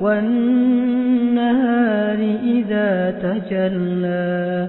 وَالنَّهَارِ إِذَا تَجَلَّىٰ